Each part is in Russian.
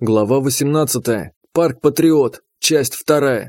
Глава 18. Парк Патриот. Часть 2.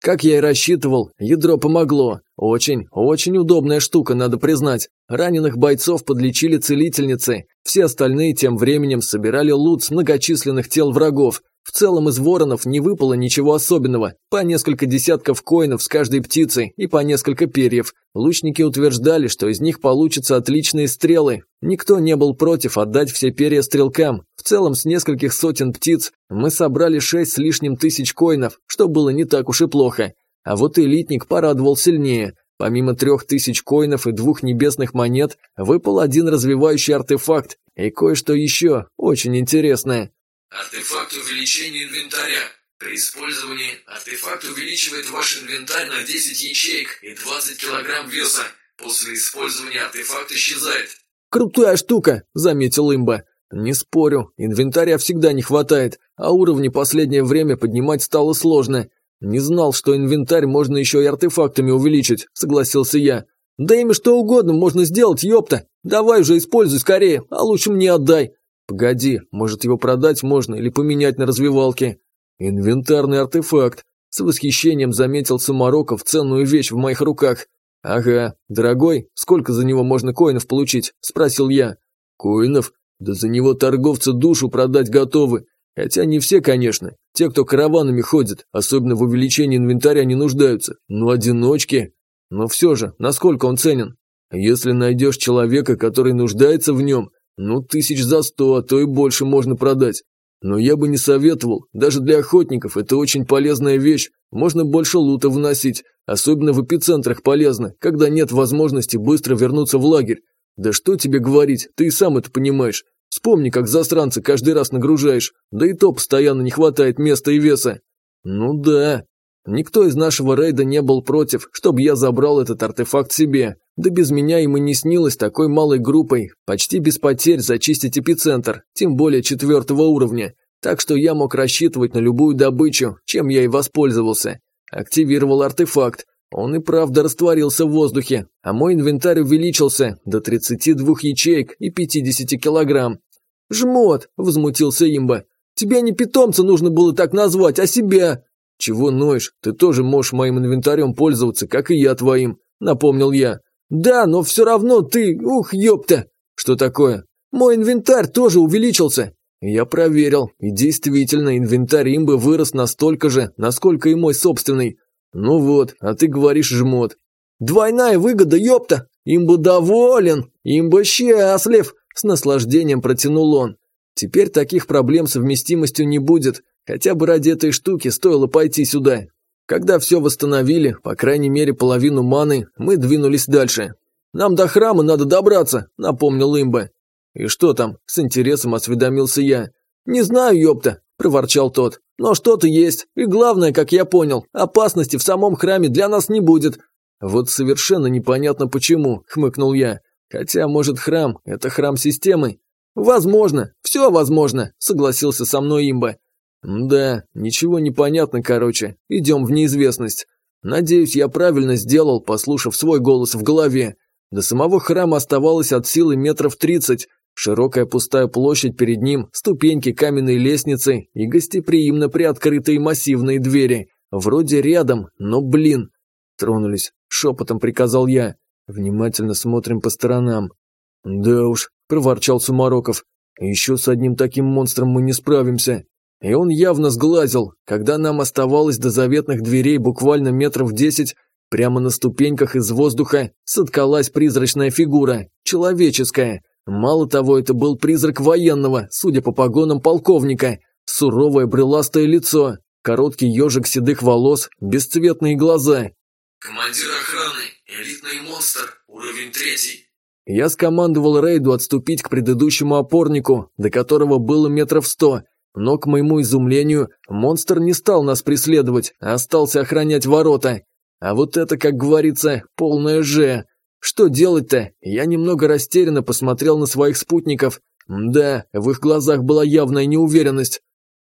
Как я и рассчитывал, ядро помогло. Очень, очень удобная штука, надо признать. Раненых бойцов подлечили целительницы. Все остальные тем временем собирали лут с многочисленных тел врагов. В целом из воронов не выпало ничего особенного. По несколько десятков коинов с каждой птицы и по несколько перьев. Лучники утверждали, что из них получатся отличные стрелы. Никто не был против отдать все перья стрелкам. В целом с нескольких сотен птиц мы собрали шесть с лишним тысяч коинов, что было не так уж и плохо. А вот элитник порадовал сильнее. Помимо трех тысяч коинов и двух небесных монет, выпал один развивающий артефакт и кое-что еще очень интересное. Артефакт увеличения инвентаря. При использовании артефакт увеличивает ваш инвентарь на 10 ячеек и 20 килограмм веса. После использования артефакт исчезает. «Крутая штука», – заметил имба. «Не спорю, инвентаря всегда не хватает, а уровни последнее время поднимать стало сложно. Не знал, что инвентарь можно еще и артефактами увеличить», – согласился я. «Да ими что угодно можно сделать, ёпта! Давай же используй скорее, а лучше мне отдай!» «Погоди, может его продать можно или поменять на развивалке?» «Инвентарный артефакт», – с восхищением заметил Самароков ценную вещь в моих руках. «Ага, дорогой, сколько за него можно коинов получить?» – спросил я. «Коинов? Да за него торговцы душу продать готовы. Хотя не все, конечно. Те, кто караванами ходит, особенно в увеличении инвентаря не нуждаются. Но одиночки. Но все же, насколько он ценен? Если найдешь человека, который нуждается в нем, ну, тысяч за сто, а то и больше можно продать. Но я бы не советовал, даже для охотников это очень полезная вещь, можно больше лута вносить, особенно в эпицентрах полезно, когда нет возможности быстро вернуться в лагерь. Да что тебе говорить, ты и сам это понимаешь. Вспомни, как засранцы каждый раз нагружаешь, да и то постоянно не хватает места и веса. Ну да, Никто из нашего рейда не был против, чтобы я забрал этот артефакт себе. Да без меня им и не снилось такой малой группой, почти без потерь зачистить эпицентр, тем более четвертого уровня. Так что я мог рассчитывать на любую добычу, чем я и воспользовался. Активировал артефакт. Он и правда растворился в воздухе, а мой инвентарь увеличился до 32 ячеек и 50 килограмм. «Жмот!» – возмутился имба. «Тебя не питомца нужно было так назвать, а себя!» «Чего ноешь? Ты тоже можешь моим инвентарем пользоваться, как и я твоим», – напомнил я. «Да, но все равно ты... Ух, ёпта!» «Что такое?» «Мой инвентарь тоже увеличился!» Я проверил, и действительно, инвентарь имбы вырос настолько же, насколько и мой собственный. Ну вот, а ты говоришь жмот. Двойная выгода, ёпта! Имба доволен! Имба счастлив! С наслаждением протянул он. Теперь таких проблем совместимостью не будет. Хотя бы ради этой штуки стоило пойти сюда. Когда все восстановили, по крайней мере половину маны, мы двинулись дальше. «Нам до храма надо добраться», — напомнил имба. «И что там?» – с интересом осведомился я. «Не знаю, ёпта», – проворчал тот. «Но что-то есть. И главное, как я понял, опасности в самом храме для нас не будет». «Вот совершенно непонятно почему», – хмыкнул я. «Хотя, может, храм – это храм системы?» «Возможно. Все возможно», – согласился со мной имба. Да, ничего не понятно, короче. Идем в неизвестность. Надеюсь, я правильно сделал, послушав свой голос в голове. До самого храма оставалось от силы метров тридцать. Широкая пустая площадь перед ним, ступеньки каменной лестницы и гостеприимно приоткрытые массивные двери. Вроде рядом, но блин. Тронулись. Шепотом приказал я. Внимательно смотрим по сторонам. Да уж, проворчал Сумароков. Еще с одним таким монстром мы не справимся. И он явно сглазил, когда нам оставалось до заветных дверей буквально метров десять, прямо на ступеньках из воздуха соткалась призрачная фигура, человеческая. Мало того, это был призрак военного, судя по погонам полковника. Суровое брыластое лицо, короткий ежик седых волос, бесцветные глаза. «Командир охраны, элитный монстр, уровень третий». Я скомандовал Рейду отступить к предыдущему опорнику, до которого было метров сто, но, к моему изумлению, монстр не стал нас преследовать, а остался охранять ворота. А вот это, как говорится, полное «Ж». Что делать-то? Я немного растерянно посмотрел на своих спутников. Да, в их глазах была явная неуверенность.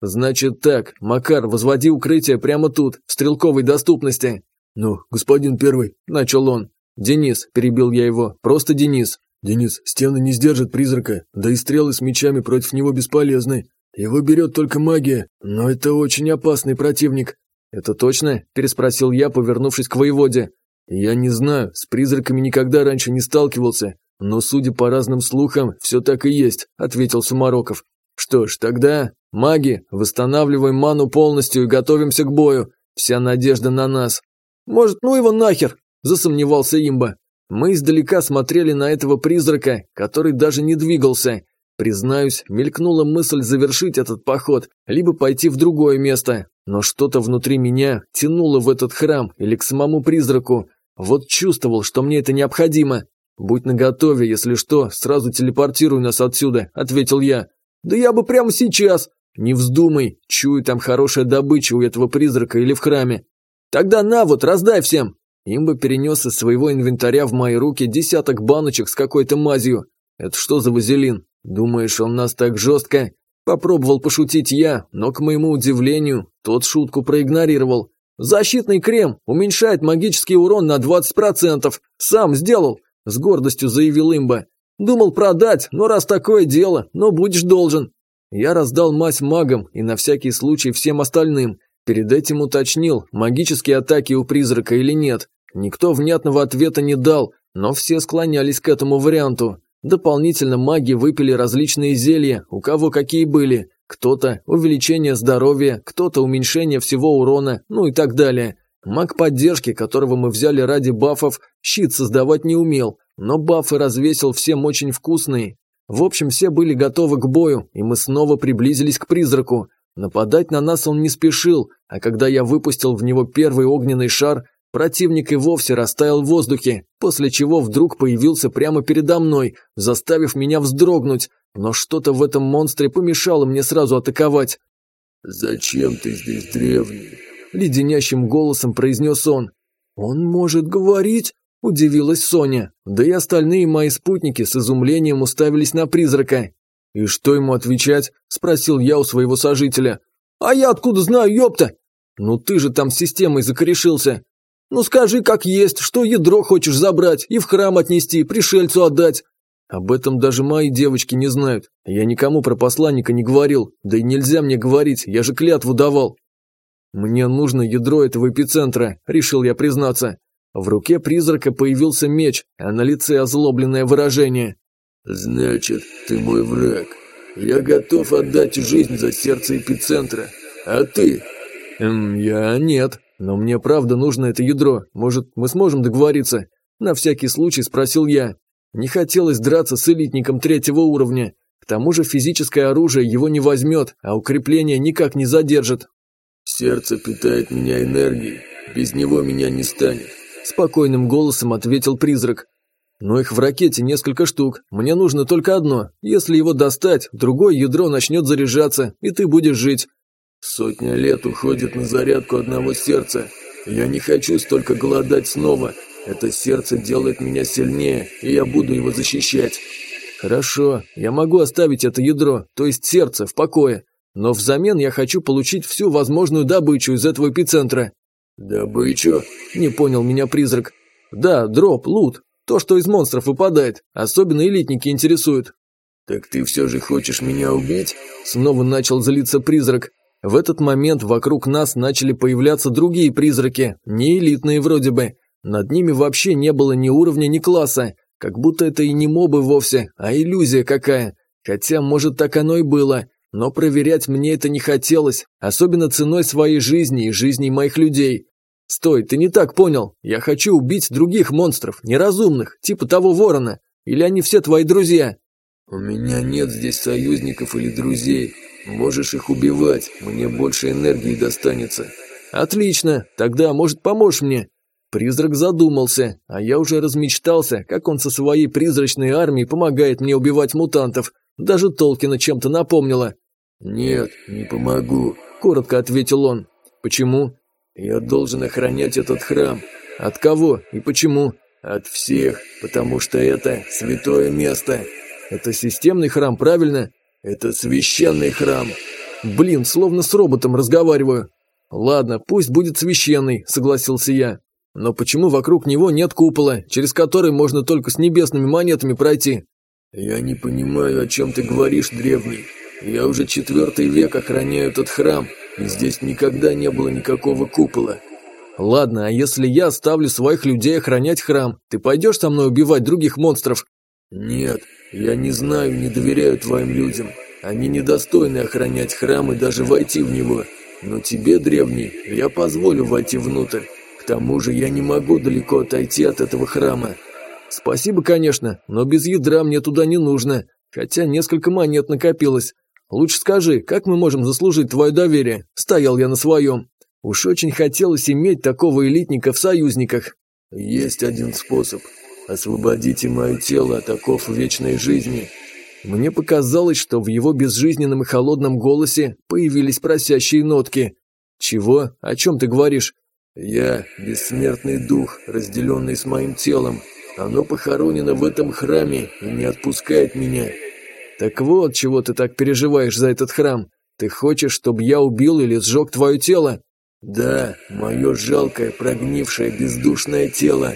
Значит так, Макар, возводи укрытие прямо тут, в стрелковой доступности. Ну, господин первый, начал он. Денис, перебил я его, просто Денис. Денис, стены не сдержат призрака, да и стрелы с мечами против него бесполезны. Его берет только магия, но это очень опасный противник». «Это точно?» – переспросил я, повернувшись к воеводе. «Я не знаю, с призраками никогда раньше не сталкивался, но, судя по разным слухам, все так и есть», – ответил Сумароков. «Что ж, тогда, маги, восстанавливаем ману полностью и готовимся к бою. Вся надежда на нас». «Может, ну его нахер?» – засомневался имба. Мы издалека смотрели на этого призрака, который даже не двигался. Признаюсь, мелькнула мысль завершить этот поход, либо пойти в другое место, но что-то внутри меня тянуло в этот храм или к самому призраку. Вот чувствовал, что мне это необходимо. «Будь наготове, если что, сразу телепортируй нас отсюда», — ответил я. «Да я бы прямо сейчас!» «Не вздумай, чую там хорошая добыча у этого призрака или в храме». «Тогда на вот, раздай всем!» Имба перенес из своего инвентаря в мои руки десяток баночек с какой-то мазью. Это что за вазелин? Думаешь, он нас так жестко? Попробовал пошутить я, но, к моему удивлению, тот шутку проигнорировал. «Защитный крем уменьшает магический урон на 20%. Сам сделал», – с гордостью заявил имба. «Думал продать, но раз такое дело, но будешь должен». Я раздал мазь магам и на всякий случай всем остальным. Перед этим уточнил, магические атаки у призрака или нет. Никто внятного ответа не дал, но все склонялись к этому варианту. Дополнительно маги выпили различные зелья, у кого какие были. Кто-то увеличение здоровья, кто-то уменьшение всего урона, ну и так далее. Маг поддержки, которого мы взяли ради бафов, щит создавать не умел, но бафы развесил всем очень вкусные. В общем, все были готовы к бою, и мы снова приблизились к призраку. Нападать на нас он не спешил, а когда я выпустил в него первый огненный шар, Противник и вовсе растаял в воздухе, после чего вдруг появился прямо передо мной, заставив меня вздрогнуть, но что-то в этом монстре помешало мне сразу атаковать. «Зачем ты здесь, древний?» – леденящим голосом произнес он. «Он может говорить?» – удивилась Соня, да и остальные мои спутники с изумлением уставились на призрака. «И что ему отвечать?» – спросил я у своего сожителя. «А я откуда знаю, ёпта?» «Ну ты же там с системой закорешился. «Ну скажи, как есть, что ядро хочешь забрать и в храм отнести, пришельцу отдать». Об этом даже мои девочки не знают. Я никому про посланника не говорил, да и нельзя мне говорить, я же клятву давал. Мне нужно ядро этого эпицентра, решил я признаться. В руке призрака появился меч, а на лице озлобленное выражение. «Значит, ты мой враг. Я готов отдать жизнь за сердце эпицентра. А ты?» «Эм, я нет», «Но мне правда нужно это ядро. Может, мы сможем договориться?» На всякий случай спросил я. Не хотелось драться с элитником третьего уровня. К тому же физическое оружие его не возьмет, а укрепление никак не задержит. «Сердце питает меня энергией. Без него меня не станет», – спокойным голосом ответил призрак. «Но их в ракете несколько штук. Мне нужно только одно. Если его достать, другое ядро начнет заряжаться, и ты будешь жить. Сотня лет уходит на зарядку одного сердца. Я не хочу столько голодать снова. Это сердце делает меня сильнее, и я буду его защищать. Хорошо, я могу оставить это ядро, то есть сердце, в покое. Но взамен я хочу получить всю возможную добычу из этого эпицентра. Добычу? Не понял меня призрак. Да, дроп, лут. То, что из монстров выпадает. Особенно элитники интересуют. Так ты все же хочешь меня убить? Снова начал злиться призрак. В этот момент вокруг нас начали появляться другие призраки, не элитные вроде бы. Над ними вообще не было ни уровня, ни класса, как будто это и не мобы вовсе, а иллюзия какая. Хотя, может, так оно и было, но проверять мне это не хотелось, особенно ценой своей жизни и жизней моих людей. «Стой, ты не так понял. Я хочу убить других монстров, неразумных, типа того ворона. Или они все твои друзья?» «У меня нет здесь союзников или друзей. Можешь их убивать, мне больше энергии достанется. Отлично, тогда, может, поможешь мне? Призрак задумался, а я уже размечтался, как он со своей призрачной армией помогает мне убивать мутантов. Даже Толкина чем-то напомнила. «Нет, не помогу», – коротко ответил он. «Почему?» «Я должен охранять этот храм». «От кого и почему?» «От всех, потому что это святое место». «Это системный храм, правильно?» Это священный храм. Блин, словно с роботом разговариваю. Ладно, пусть будет священный, согласился я. Но почему вокруг него нет купола, через который можно только с небесными монетами пройти? Я не понимаю, о чем ты говоришь, древний. Я уже четвертый век охраняю этот храм, и здесь никогда не было никакого купола. Ладно, а если я оставлю своих людей охранять храм, ты пойдешь со мной убивать других монстров? Нет, я не знаю, не доверяю твоим людям. Они недостойны охранять храм и даже войти в него. Но тебе, древний, я позволю войти внутрь. К тому же я не могу далеко отойти от этого храма. Спасибо, конечно, но без ядра мне туда не нужно. Хотя несколько монет накопилось. Лучше скажи, как мы можем заслужить твое доверие? Стоял я на своем. Уж очень хотелось иметь такого элитника в союзниках. Есть один способ. Освободите мое тело от оков вечной жизни. Мне показалось, что в его безжизненном и холодном голосе появились просящие нотки. «Чего? О чем ты говоришь?» «Я – бессмертный дух, разделенный с моим телом. Оно похоронено в этом храме и не отпускает меня. «Так вот, чего ты так переживаешь за этот храм. Ты хочешь, чтобы я убил или сжег твое тело?» «Да, мое жалкое, прогнившее, бездушное тело».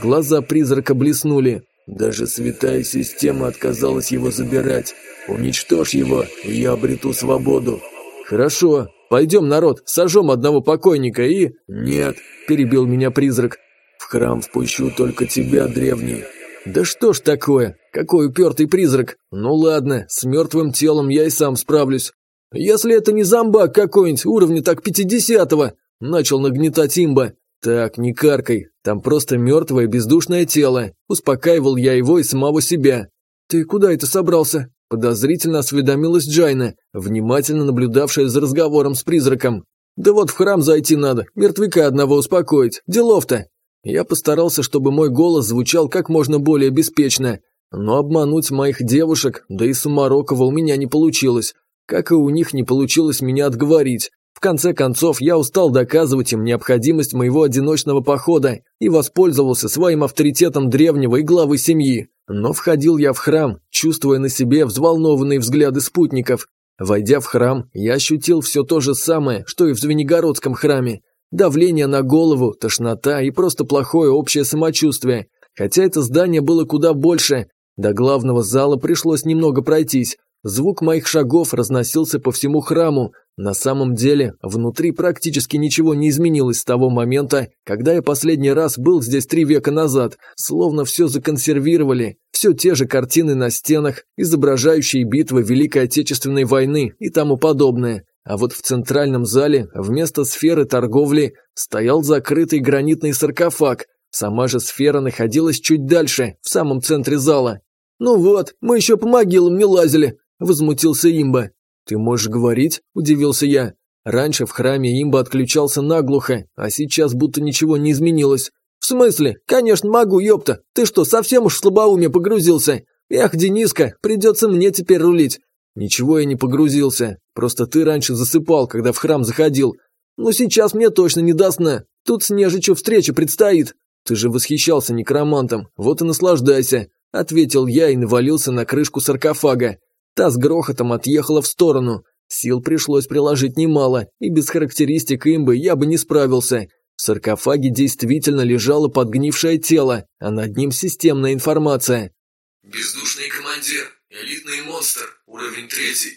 Глаза призрака блеснули. «Даже святая система отказалась его забирать. Уничтожь его, и я обрету свободу». «Хорошо. Пойдем, народ, сожжем одного покойника и...» «Нет», – перебил меня призрак. «В храм впущу только тебя, древний». «Да что ж такое? Какой упертый призрак? Ну ладно, с мертвым телом я и сам справлюсь. Если это не зомбак какой-нибудь, уровня так пятидесятого!» Начал нагнетать имба. «Так, не каркай, там просто мертвое бездушное тело». Успокаивал я его и самого себя. «Ты куда это собрался?» Подозрительно осведомилась Джайна, внимательно наблюдавшая за разговором с призраком. «Да вот в храм зайти надо, мертвяка одного успокоить, делов-то!» Я постарался, чтобы мой голос звучал как можно более беспечно, но обмануть моих девушек, да и Сумарокова у меня не получилось, как и у них не получилось меня отговорить. В конце концов, я устал доказывать им необходимость моего одиночного похода и воспользовался своим авторитетом древнего и главы семьи. Но входил я в храм, чувствуя на себе взволнованные взгляды спутников. Войдя в храм, я ощутил все то же самое, что и в Звенигородском храме. Давление на голову, тошнота и просто плохое общее самочувствие. Хотя это здание было куда больше. До главного зала пришлось немного пройтись. Звук моих шагов разносился по всему храму. На самом деле, внутри практически ничего не изменилось с того момента, когда я последний раз был здесь три века назад. Словно все законсервировали. Все те же картины на стенах, изображающие битвы Великой Отечественной войны и тому подобное. А вот в центральном зале вместо сферы торговли стоял закрытый гранитный саркофаг. Сама же сфера находилась чуть дальше, в самом центре зала. «Ну вот, мы еще по могилам не лазили», – возмутился имба. «Ты можешь говорить?» – удивился я. Раньше в храме имба отключался наглухо, а сейчас будто ничего не изменилось. «В смысле? Конечно могу, ёпта! Ты что, совсем уж в слабоумие погрузился? Эх, Дениска, придется мне теперь рулить. «Ничего я не погрузился. Просто ты раньше засыпал, когда в храм заходил. Но сейчас мне точно не до сна. Тут с нежичью встреча предстоит. Ты же восхищался некромантом, вот и наслаждайся», – ответил я и навалился на крышку саркофага. Та с грохотом отъехала в сторону. Сил пришлось приложить немало, и без характеристик имбы я бы не справился. В саркофаге действительно лежало подгнившее тело, а над ним системная информация. «Бездушный командир, элитный монстр, Уровень третий.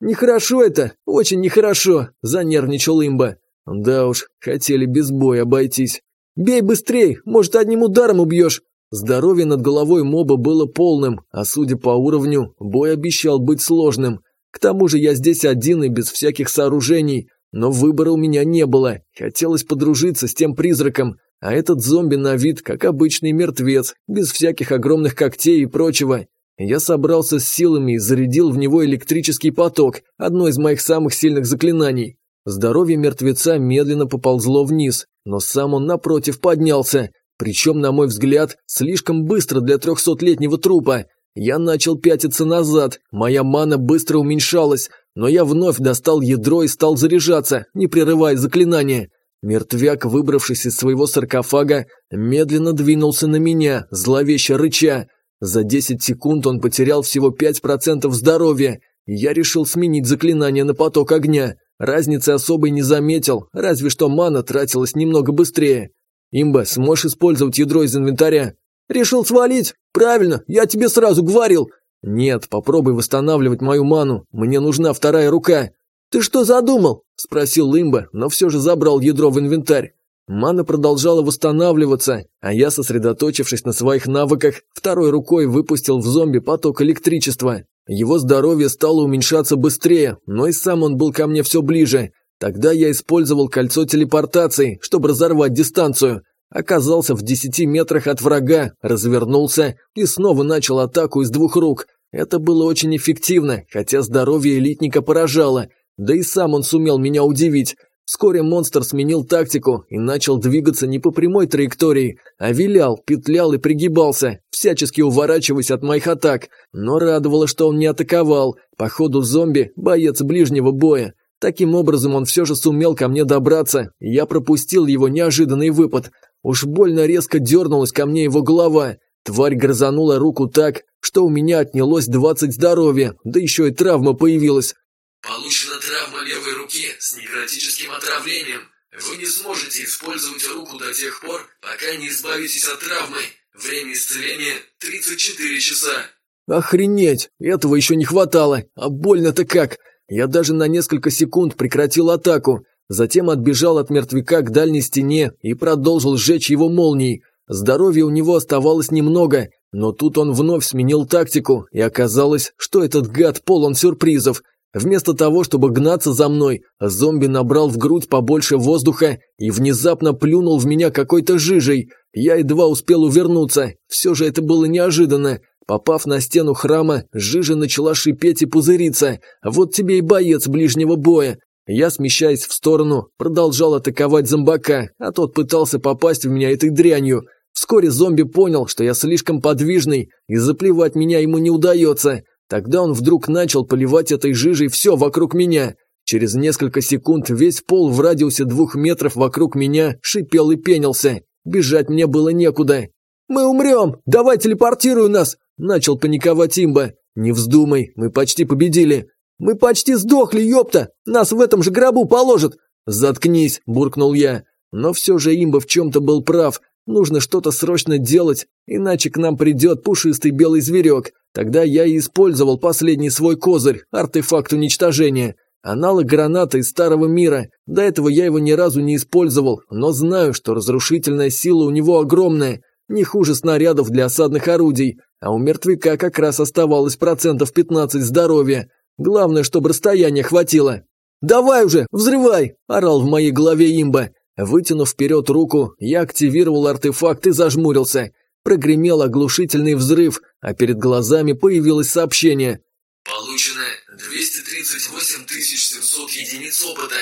Нехорошо это, очень нехорошо, занервничал имба. Да уж, хотели без боя обойтись. Бей быстрей, может одним ударом убьешь. Здоровье над головой моба было полным, а судя по уровню, бой обещал быть сложным. К тому же я здесь один и без всяких сооружений, но выбора у меня не было. Хотелось подружиться с тем призраком, а этот зомби на вид как обычный мертвец, без всяких огромных когтей и прочего. Я собрался с силами и зарядил в него электрический поток, одно из моих самых сильных заклинаний. Здоровье мертвеца медленно поползло вниз, но сам он напротив поднялся, причем, на мой взгляд, слишком быстро для трехсотлетнего трупа. Я начал пятиться назад, моя мана быстро уменьшалась, но я вновь достал ядро и стал заряжаться, не прерывая заклинания. Мертвяк, выбравшись из своего саркофага, медленно двинулся на меня, зловеще рыча. За 10 секунд он потерял всего 5% здоровья. Я решил сменить заклинание на поток огня. Разницы особой не заметил, разве что мана тратилась немного быстрее. Имба, сможешь использовать ядро из инвентаря? Решил свалить? Правильно, я тебе сразу говорил. «Нет, попробуй восстанавливать мою ману, мне нужна вторая рука». «Ты что задумал?» – спросил Имба, но все же забрал ядро в инвентарь. Мана продолжала восстанавливаться, а я, сосредоточившись на своих навыках, второй рукой выпустил в зомби поток электричества. Его здоровье стало уменьшаться быстрее, но и сам он был ко мне все ближе. Тогда я использовал кольцо телепортации, чтобы разорвать дистанцию. Оказался в десяти метрах от врага, развернулся и снова начал атаку из двух рук. Это было очень эффективно, хотя здоровье элитника поражало. Да и сам он сумел меня удивить. Вскоре монстр сменил тактику и начал двигаться не по прямой траектории, а вилял, петлял и пригибался, всячески уворачиваясь от моих атак. Но радовало, что он не атаковал. Походу зомби – боец ближнего боя. Таким образом он все же сумел ко мне добраться, и я пропустил его неожиданный выпад. Уж больно резко дернулась ко мне его голова. Тварь грызанула руку так, что у меня отнялось 20 здоровья, да еще и травма появилась. Получена травма левой руки с некротическим отравлением. Вы не сможете использовать руку до тех пор, пока не избавитесь от травмы. Время исцеления 34 часа. Охренеть, этого еще не хватало, а больно-то как. Я даже на несколько секунд прекратил атаку, затем отбежал от мертвяка к дальней стене и продолжил сжечь его молнией. Здоровья у него оставалось немного, но тут он вновь сменил тактику, и оказалось, что этот гад полон сюрпризов – Вместо того, чтобы гнаться за мной, зомби набрал в грудь побольше воздуха и внезапно плюнул в меня какой-то жижей. Я едва успел увернуться. Все же это было неожиданно. Попав на стену храма, жижа начала шипеть и пузыриться. Вот тебе и боец ближнего боя. Я, смещаясь в сторону, продолжал атаковать зомбака, а тот пытался попасть в меня этой дрянью. Вскоре зомби понял, что я слишком подвижный, и заплевать меня ему не удается. Тогда он вдруг начал поливать этой жижей все вокруг меня. Через несколько секунд весь пол в радиусе двух метров вокруг меня шипел и пенился. Бежать мне было некуда. «Мы умрем! Давай телепортируй нас!» Начал паниковать имба. «Не вздумай, мы почти победили!» «Мы почти сдохли, ёпта! Нас в этом же гробу положат!» «Заткнись!» – буркнул я. Но все же имба в чем-то был прав. Нужно что-то срочно делать, иначе к нам придет пушистый белый зверек. Тогда я и использовал последний свой козырь, артефакт уничтожения. Аналог граната из старого мира. До этого я его ни разу не использовал, но знаю, что разрушительная сила у него огромная. Не хуже снарядов для осадных орудий. А у мертвяка как раз оставалось процентов 15 здоровья. Главное, чтобы расстояние хватило. «Давай уже, взрывай!» – орал в моей голове имба. Вытянув вперед руку, я активировал артефакт и зажмурился. Прогремел оглушительный взрыв, а перед глазами появилось сообщение. Получено 238 700 единиц опыта.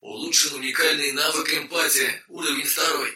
Улучшен уникальный навык эмпатия, уровень второй.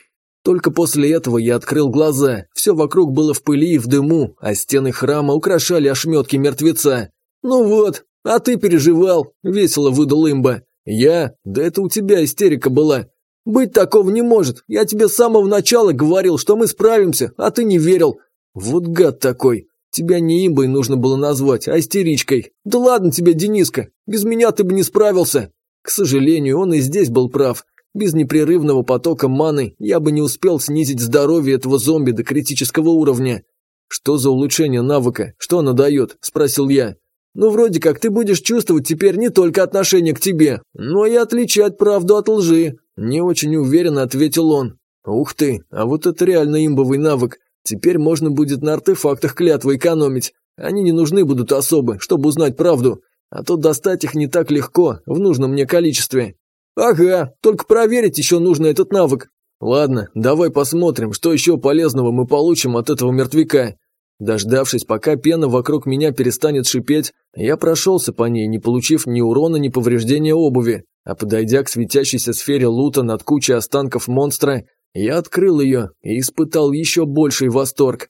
Только после этого я открыл глаза. Все вокруг было в пыли и в дыму, а стены храма украшали ошметки мертвеца. «Ну вот, а ты переживал», – весело выдал имба. «Я? Да это у тебя истерика была. «Быть такого не может. Я тебе с самого начала говорил, что мы справимся, а ты не верил. Вот гад такой. Тебя не имбой нужно было назвать, а истеричкой. Да ладно тебе, Дениска, без меня ты бы не справился». К сожалению, он и здесь был прав. Без непрерывного потока маны я бы не успел снизить здоровье этого зомби до критического уровня. «Что за улучшение навыка? Что она дает?» – спросил я. «Ну, вроде как ты будешь чувствовать теперь не только отношение к тебе, но и отличать правду от лжи. Не очень уверенно ответил он. Ух ты, а вот это реально имбовый навык. Теперь можно будет на артефактах клятвы экономить. Они не нужны будут особо, чтобы узнать правду. А то достать их не так легко, в нужном мне количестве. Ага, только проверить еще нужно этот навык. Ладно, давай посмотрим, что еще полезного мы получим от этого мертвяка. Дождавшись, пока пена вокруг меня перестанет шипеть, я прошелся по ней, не получив ни урона, ни повреждения обуви. А подойдя к светящейся сфере лута над кучей останков монстра, я открыл ее и испытал еще больший восторг.